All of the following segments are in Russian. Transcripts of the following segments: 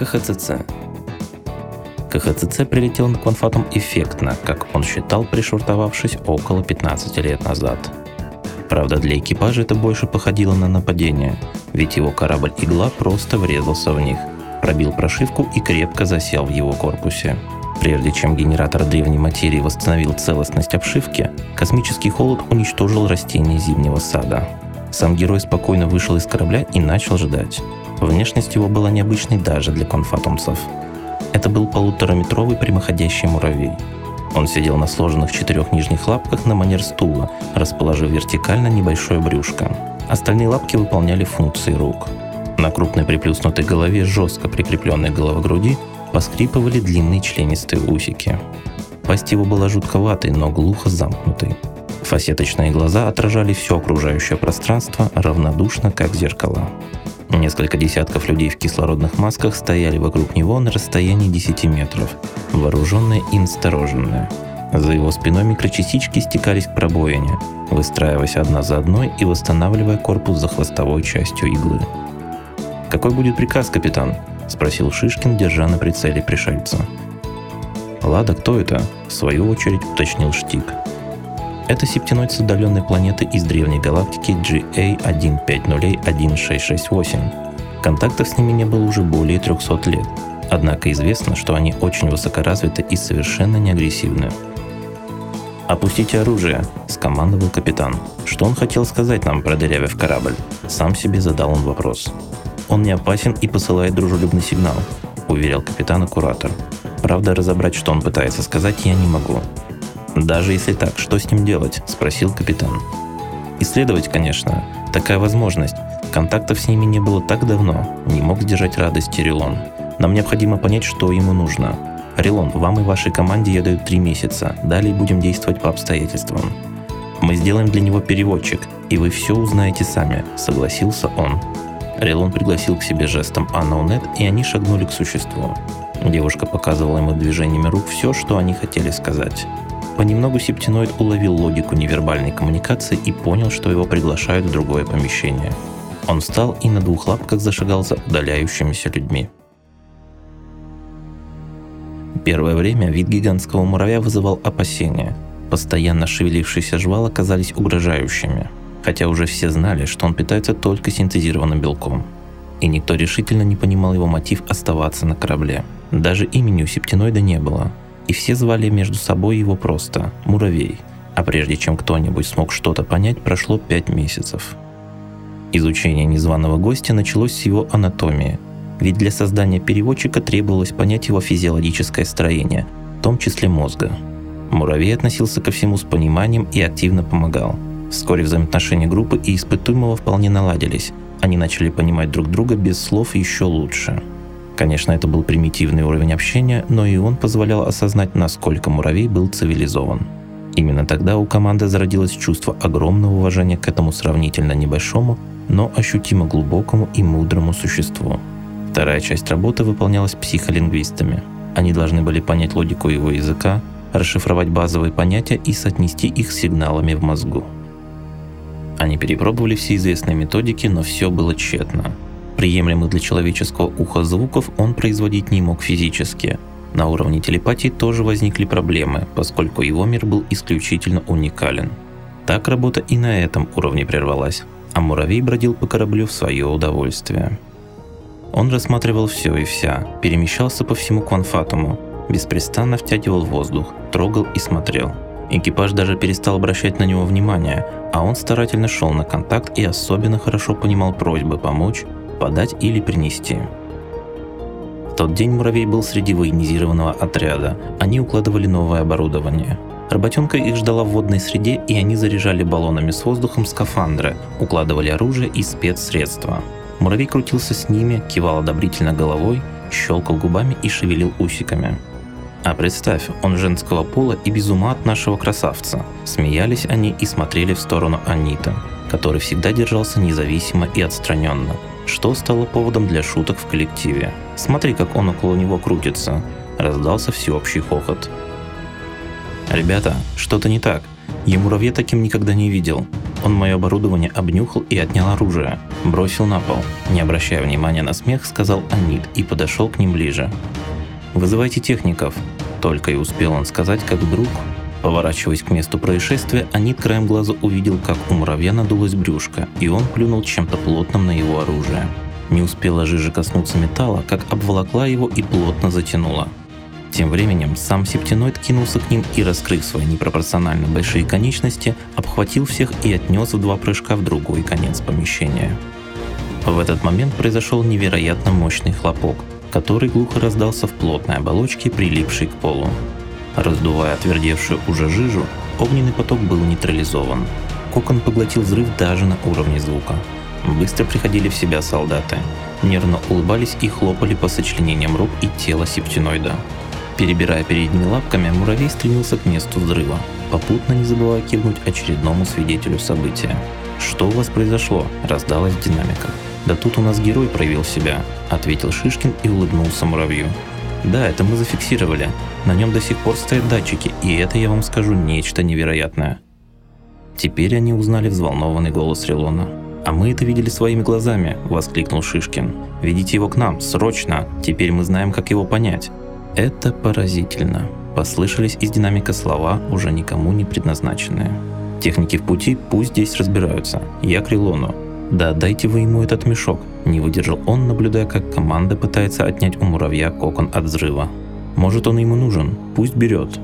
КХЦЦ. КХЦЦ прилетел на Кванфатум эффектно, как он считал, пришвартовавшись около 15 лет назад. Правда, для экипажа это больше походило на нападение, ведь его корабль «Игла» просто врезался в них, пробил прошивку и крепко засел в его корпусе. Прежде чем генератор древней материи восстановил целостность обшивки, космический холод уничтожил растения зимнего сада. Сам герой спокойно вышел из корабля и начал ждать. Внешность его была необычной даже для конфатумцев. Это был полутораметровый прямоходящий муравей. Он сидел на сложенных четырех нижних лапках на манер стула, расположив вертикально небольшое брюшко. Остальные лапки выполняли функции рук. На крупной приплюснутой голове, жестко прикрепленной к груди, поскрипывали длинные членистые усики. Пасть его была жутковатой, но глухо замкнутой. Фасеточные глаза отражали все окружающее пространство равнодушно, как зеркала. Несколько десятков людей в кислородных масках стояли вокруг него на расстоянии 10 метров, вооруженные и настороженные. За его спиной микрочастички стекались к пробоине, выстраиваясь одна за одной и восстанавливая корпус за хвостовой частью иглы. «Какой будет приказ, капитан?» – спросил Шишкин, держа на прицеле пришельца. «Лада, кто это?» – в свою очередь уточнил Штик – это септиноид с удаленной планеты из древней галактики GA15016668. Контактов с ними не было уже более 300 лет. Однако известно, что они очень высокоразвиты и совершенно не агрессивны. «Опустите оружие», – скомандовал капитан. Что он хотел сказать нам, продырявив корабль? Сам себе задал он вопрос. «Он не опасен и посылает дружелюбный сигнал», – уверял капитан куратор. Правда, разобрать, что он пытается сказать, я не могу. «Даже если так, что с ним делать?» – спросил капитан. «Исследовать, конечно. Такая возможность. Контактов с ними не было так давно. Не мог сдержать радость Релон. Нам необходимо понять, что ему нужно. Релон, вам и вашей команде я даю три месяца. Далее будем действовать по обстоятельствам. Мы сделаем для него переводчик, и вы все узнаете сами», – согласился он. Релон пригласил к себе жестом Аннаунет, и они шагнули к существу. Девушка показывала ему движениями рук все, что они хотели сказать. Понемногу септиноид уловил логику невербальной коммуникации и понял, что его приглашают в другое помещение. Он встал и на двух лапках зашагал за удаляющимися людьми. Первое время вид гигантского муравья вызывал опасения. Постоянно шевелившиеся жвала казались угрожающими, хотя уже все знали, что он питается только синтезированным белком. И никто решительно не понимал его мотив оставаться на корабле. Даже имени у септиноида не было, и все звали между собой его просто «Муравей». А прежде чем кто-нибудь смог что-то понять, прошло пять месяцев. Изучение незваного гостя началось с его анатомии, ведь для создания переводчика требовалось понять его физиологическое строение, в том числе мозга. Муравей относился ко всему с пониманием и активно помогал. Вскоре взаимоотношения группы и испытуемого вполне наладились. Они начали понимать друг друга без слов еще лучше – Конечно, это был примитивный уровень общения, но и он позволял осознать, насколько муравей был цивилизован. Именно тогда у команды зародилось чувство огромного уважения к этому сравнительно небольшому, но ощутимо глубокому и мудрому существу. Вторая часть работы выполнялась психолингвистами. Они должны были понять логику его языка, расшифровать базовые понятия и соотнести их с сигналами в мозгу. Они перепробовали все известные методики, но все было тщетно. Приемлемых для человеческого уха звуков он производить не мог физически. На уровне телепатии тоже возникли проблемы, поскольку его мир был исключительно уникален. Так работа и на этом уровне прервалась, а муравей бродил по кораблю в свое удовольствие. Он рассматривал все и вся, перемещался по всему кванфатуму, беспрестанно втягивал воздух, трогал и смотрел. Экипаж даже перестал обращать на него внимание, а он старательно шел на контакт и особенно хорошо понимал просьбы помочь подать или принести. В тот день муравей был среди военизированного отряда. Они укладывали новое оборудование. Работенка их ждала в водной среде, и они заряжали баллонами с воздухом скафандры, укладывали оружие и спецсредства. Муравей крутился с ними, кивал одобрительно головой, щелкал губами и шевелил усиками. А представь, он женского пола и без ума от нашего красавца. Смеялись они и смотрели в сторону Анита, который всегда держался независимо и отстраненно – что стало поводом для шуток в коллективе. «Смотри, как он около него крутится!» – раздался всеобщий хохот. «Ребята, что-то не так. Я муравья таким никогда не видел», Он мое оборудование обнюхал и отнял оружие. Бросил на пол. Не обращая внимания на смех, сказал Анит и подошел к ним ближе. «Вызывайте техников». Только и успел он сказать, как вдруг Поворачиваясь к месту происшествия, Анит краем глаза увидел, как у муравья надулась брюшко, и он плюнул чем-то плотным на его оружие. Не успела жижа коснуться металла, как обволокла его и плотно затянула. Тем временем сам септиноид кинулся к ним и, раскрыв свои непропорционально большие конечности, обхватил всех и отнес в два прыжка в другой конец помещения. В этот момент произошел невероятно мощный хлопок, который глухо раздался в плотной оболочке, прилипшей к полу. Раздувая отвердевшую уже жижу, огненный поток был нейтрализован. Кокон поглотил взрыв даже на уровне звука. Быстро приходили в себя солдаты. Нервно улыбались и хлопали по сочленениям рук и тела септиноида. Перебирая передними лапками, муравей стремился к месту взрыва, попутно не забывая кивнуть очередному свидетелю события. «Что у вас произошло?» – раздалась динамика. «Да тут у нас герой проявил себя», – ответил Шишкин и улыбнулся муравью. Да, это мы зафиксировали. На нем до сих пор стоят датчики, и это, я вам скажу, нечто невероятное. Теперь они узнали взволнованный голос Релона. «А мы это видели своими глазами!» – воскликнул Шишкин. «Ведите его к нам, срочно! Теперь мы знаем, как его понять!» «Это поразительно!» – послышались из динамика слова, уже никому не предназначенные. «Техники в пути пусть здесь разбираются. Я к Релону. Да дайте вы ему этот мешок. Не выдержал он, наблюдая, как команда пытается отнять у муравья кокон от взрыва. Может он ему нужен, пусть берет.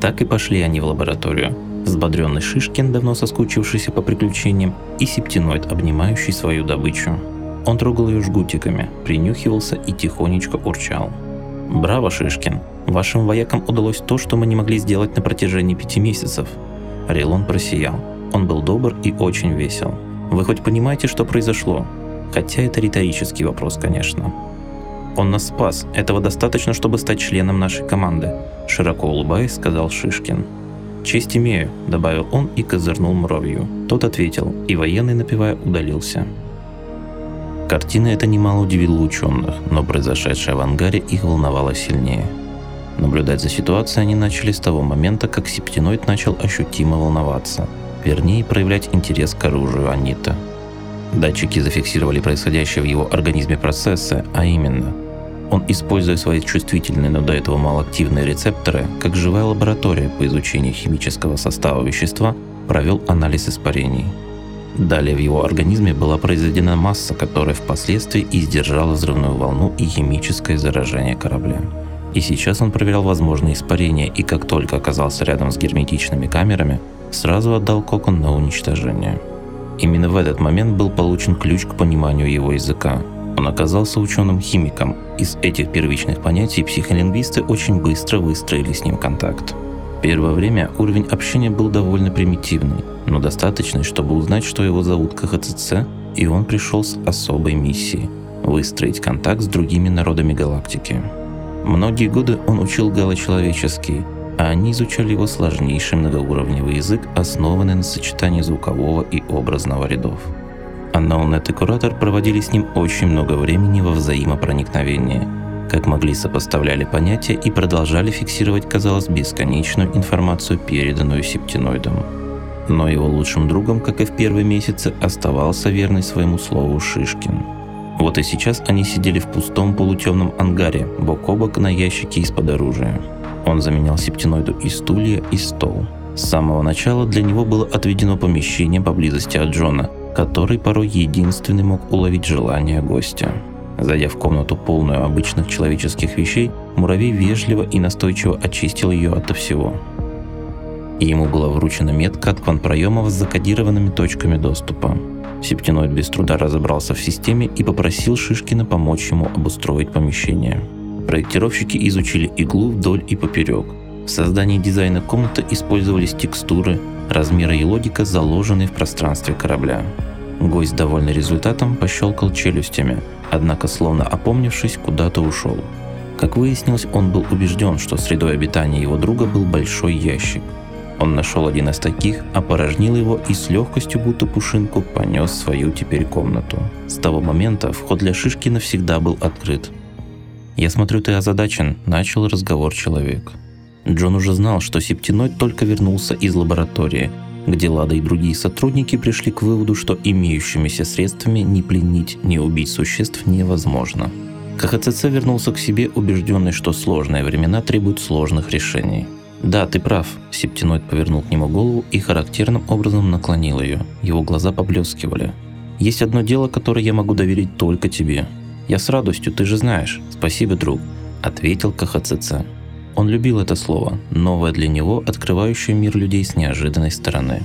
Так и пошли они в лабораторию. Взбодренный Шишкин, давно соскучившийся по приключениям, и септиноид, обнимающий свою добычу. Он трогал ее жгутиками, принюхивался и тихонечко урчал. «Браво, Шишкин! Вашим воякам удалось то, что мы не могли сделать на протяжении пяти месяцев». Релон просиял. Он был добр и очень весел. Вы хоть понимаете, что произошло? Хотя это риторический вопрос, конечно. Он нас спас. Этого достаточно, чтобы стать членом нашей команды. Широко улыбаясь, сказал Шишкин. «Честь имею», — добавил он и козырнул муравью. Тот ответил, и военный, напевая, удалился. Картина эта немало удивила ученых, но произошедшее в ангаре их волновало сильнее. Наблюдать за ситуацией они начали с того момента, как септиноид начал ощутимо волноваться — вернее проявлять интерес к оружию Анита. Датчики зафиксировали происходящее в его организме процессы, а именно, он, используя свои чувствительные, но до этого малоактивные рецепторы, как живая лаборатория по изучению химического состава вещества, провел анализ испарений. Далее в его организме была произведена масса, которая впоследствии и сдержала взрывную волну и химическое заражение корабля. И сейчас он проверял возможные испарения, и как только оказался рядом с герметичными камерами, сразу отдал кокон на уничтожение. Именно в этот момент был получен ключ к пониманию его языка. Он оказался ученым-химиком. Из этих первичных понятий психолингвисты очень быстро выстроили с ним контакт. Первое время уровень общения был довольно примитивный, но достаточный, чтобы узнать, что его зовут КХЦЦ, и он пришел с особой миссией – выстроить контакт с другими народами галактики. Многие годы он учил галочеловеческий, а они изучали его сложнейший многоуровневый язык, основанный на сочетании звукового и образного рядов. Аннаунет и Куратор проводили с ним очень много времени во взаимопроникновении. Как могли сопоставляли понятия и продолжали фиксировать, казалось, бесконечную информацию, переданную септиноидом. Но его лучшим другом, как и в первые месяцы, оставался верный своему слову Шишкин. Вот и сейчас они сидели в пустом полутемном ангаре, бок о бок на ящике из-под оружия. Он заменял септиноиду и стулья, и стол. С самого начала для него было отведено помещение поблизости от Джона, который порой единственный мог уловить желание гостя. Зайдя в комнату, полную обычных человеческих вещей, муравей вежливо и настойчиво очистил ее ото всего. И ему была вручена метка от кванпроемов с закодированными точками доступа. Септиноид без труда разобрался в системе и попросил Шишкина помочь ему обустроить помещение. Проектировщики изучили иглу вдоль и поперек. В создании дизайна комнаты использовались текстуры, размеры и логика, заложенные в пространстве корабля. Гость, довольный результатом, пощелкал челюстями, однако, словно опомнившись, куда-то ушел. Как выяснилось, он был убежден, что средой обитания его друга был большой ящик. Он нашел один из таких, опорожнил его и с легкостью, будто пушинку, понес свою теперь комнату. С того момента вход для Шишки навсегда был открыт – «Я смотрю, ты озадачен», – начал разговор человек. Джон уже знал, что септиноид только вернулся из лаборатории, где Лада и другие сотрудники пришли к выводу, что имеющимися средствами ни пленить, ни убить существ невозможно. КХЦЦ вернулся к себе, убежденный, что сложные времена требуют сложных решений. «Да, ты прав», – Септиноид повернул к нему голову и характерным образом наклонил ее. Его глаза поблескивали. «Есть одно дело, которое я могу доверить только тебе. Я с радостью, ты же знаешь. Спасибо, друг», – ответил КХЦЦ. Он любил это слово, новое для него, открывающее мир людей с неожиданной стороны.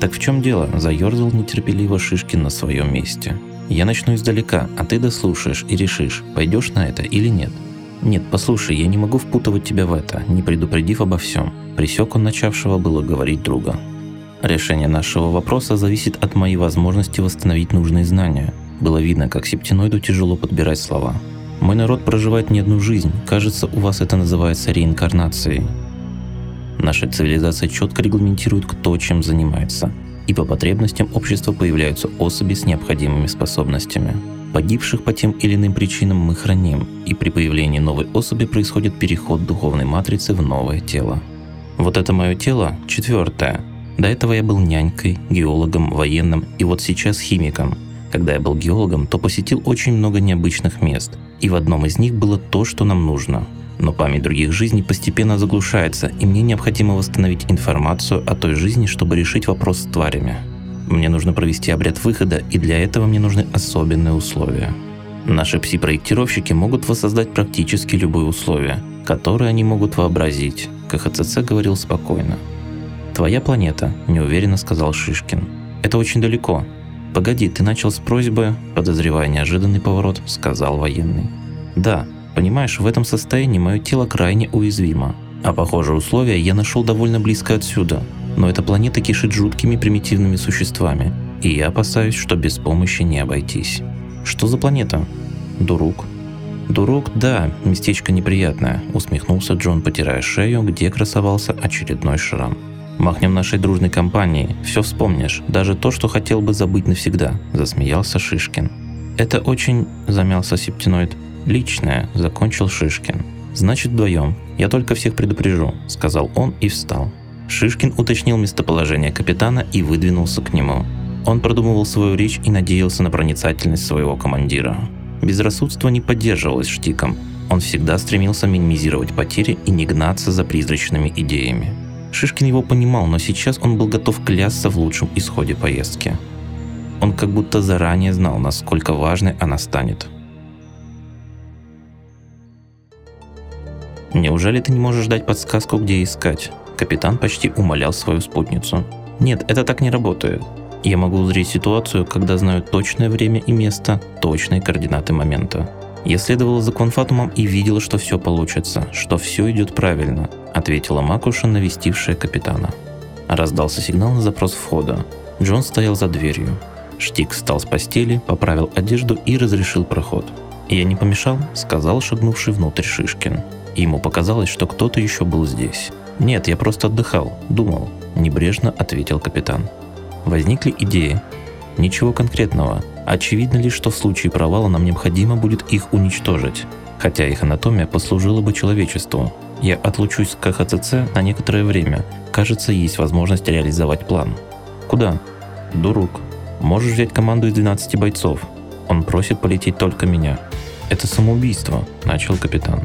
«Так в чем дело?» – заерзал нетерпеливо Шишкин на своем месте. «Я начну издалека, а ты дослушаешь и решишь, пойдешь на это или нет». «Нет, послушай, я не могу впутывать тебя в это, не предупредив обо всем», – присек он начавшего было говорить друга. «Решение нашего вопроса зависит от моей возможности восстановить нужные знания». Было видно, как септиноиду тяжело подбирать слова. Мой народ проживает не одну жизнь. Кажется, у вас это называется реинкарнацией. Наша цивилизация четко регламентирует, кто чем занимается. И по потребностям общества появляются особи с необходимыми способностями. Погибших по тем или иным причинам мы храним, и при появлении новой особи происходит переход духовной матрицы в новое тело. Вот это мое тело четвертое. До этого я был нянькой, геологом, военным и вот сейчас химиком. Когда я был геологом, то посетил очень много необычных мест, и в одном из них было то, что нам нужно. Но память других жизней постепенно заглушается, и мне необходимо восстановить информацию о той жизни, чтобы решить вопрос с тварями. Мне нужно провести обряд выхода, и для этого мне нужны особенные условия. Наши пси-проектировщики могут воссоздать практически любые условия, которые они могут вообразить. КХЦЦ говорил спокойно. «Твоя планета», – неуверенно сказал Шишкин. «Это очень далеко, «Погоди, ты начал с просьбы», подозревая неожиданный поворот, сказал военный. «Да, понимаешь, в этом состоянии мое тело крайне уязвимо. А похожие условия я нашел довольно близко отсюда. Но эта планета кишит жуткими примитивными существами, и я опасаюсь, что без помощи не обойтись. Что за планета? Дурук. Дурук, да, местечко неприятное, усмехнулся Джон, потирая шею, где красовался очередной шрам. Махнем нашей дружной компании, все вспомнишь, даже то, что хотел бы забыть навсегда», – засмеялся Шишкин. «Это очень...» – замялся Септиноид. «Личное», – закончил Шишкин. «Значит, вдвоем. Я только всех предупрежу», – сказал он и встал. Шишкин уточнил местоположение капитана и выдвинулся к нему. Он продумывал свою речь и надеялся на проницательность своего командира. Безрассудство не поддерживалось штиком. Он всегда стремился минимизировать потери и не гнаться за призрачными идеями. Шишкин его понимал, но сейчас он был готов клясться в лучшем исходе поездки. Он как будто заранее знал, насколько важной она станет. «Неужели ты не можешь дать подсказку, где искать?» Капитан почти умолял свою спутницу. «Нет, это так не работает. Я могу узреть ситуацию, когда знаю точное время и место, точные координаты момента. Я следовала за конфатумом и видела, что все получится, что все идет правильно, ответила Макуша, навестившая капитана. Раздался сигнал на запрос входа. Джон стоял за дверью. Штик встал с постели, поправил одежду и разрешил проход. «Я не помешал?» – сказал шагнувший внутрь Шишкин. ему показалось, что кто-то еще был здесь. «Нет, я просто отдыхал, думал», – небрежно ответил капитан. Возникли идеи. Ничего конкретного, Очевидно ли, что в случае провала нам необходимо будет их уничтожить, хотя их анатомия послужила бы человечеству. Я отлучусь с КХЦЦ на некоторое время. Кажется, есть возможность реализовать план. Куда? Дурук. Можешь взять команду из 12 бойцов. Он просит полететь только меня. Это самоубийство, начал капитан.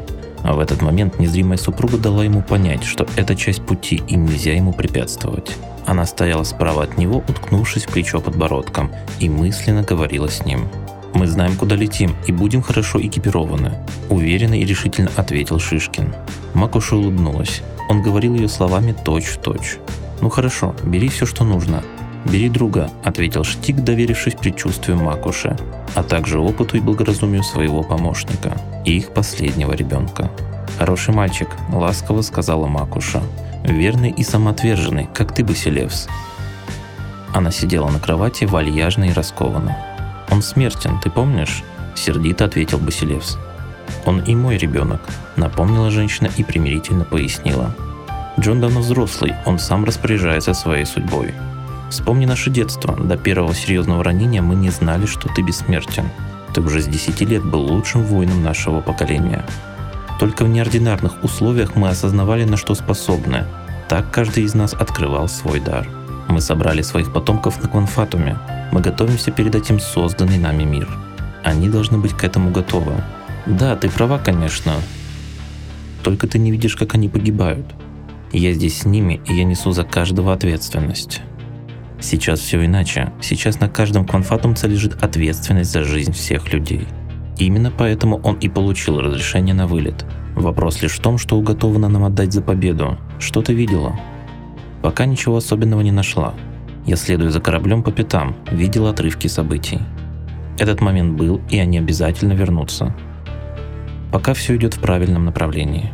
А в этот момент незримая супруга дала ему понять, что это часть пути и нельзя ему препятствовать. Она стояла справа от него, уткнувшись в плечо подбородком, и мысленно говорила с ним. «Мы знаем, куда летим, и будем хорошо экипированы», – уверенно и решительно ответил Шишкин. Макуша улыбнулась. Он говорил ее словами точь-в-точь. «Ну хорошо, бери все, что нужно. Бери друга», – ответил Штик, доверившись предчувствию Макуши, а также опыту и благоразумию своего помощника и их последнего ребенка. «Хороший мальчик», – ласково сказала Макуша верный и самоотверженный, как ты, Басилевс. Она сидела на кровати, вальяжно и раскованно. «Он смертен, ты помнишь?» – сердито ответил Басилевс. «Он и мой ребенок», – напомнила женщина и примирительно пояснила. «Джон давно взрослый, он сам распоряжается своей судьбой. Вспомни наше детство. До первого серьезного ранения мы не знали, что ты бессмертен. Ты уже с 10 лет был лучшим воином нашего поколения. Только в неординарных условиях мы осознавали, на что способны. Так каждый из нас открывал свой дар. Мы собрали своих потомков на Кванфатуме. Мы готовимся передать им созданный нами мир. Они должны быть к этому готовы. Да, ты права, конечно. Только ты не видишь, как они погибают. Я здесь с ними, и я несу за каждого ответственность. Сейчас все иначе. Сейчас на каждом кванфатумце лежит ответственность за жизнь всех людей. Именно поэтому он и получил разрешение на вылет. Вопрос лишь в том, что уготовано нам отдать за победу. Что ты видела? Пока ничего особенного не нашла. Я следую за кораблем по пятам, видел отрывки событий. Этот момент был, и они обязательно вернутся. Пока все идет в правильном направлении.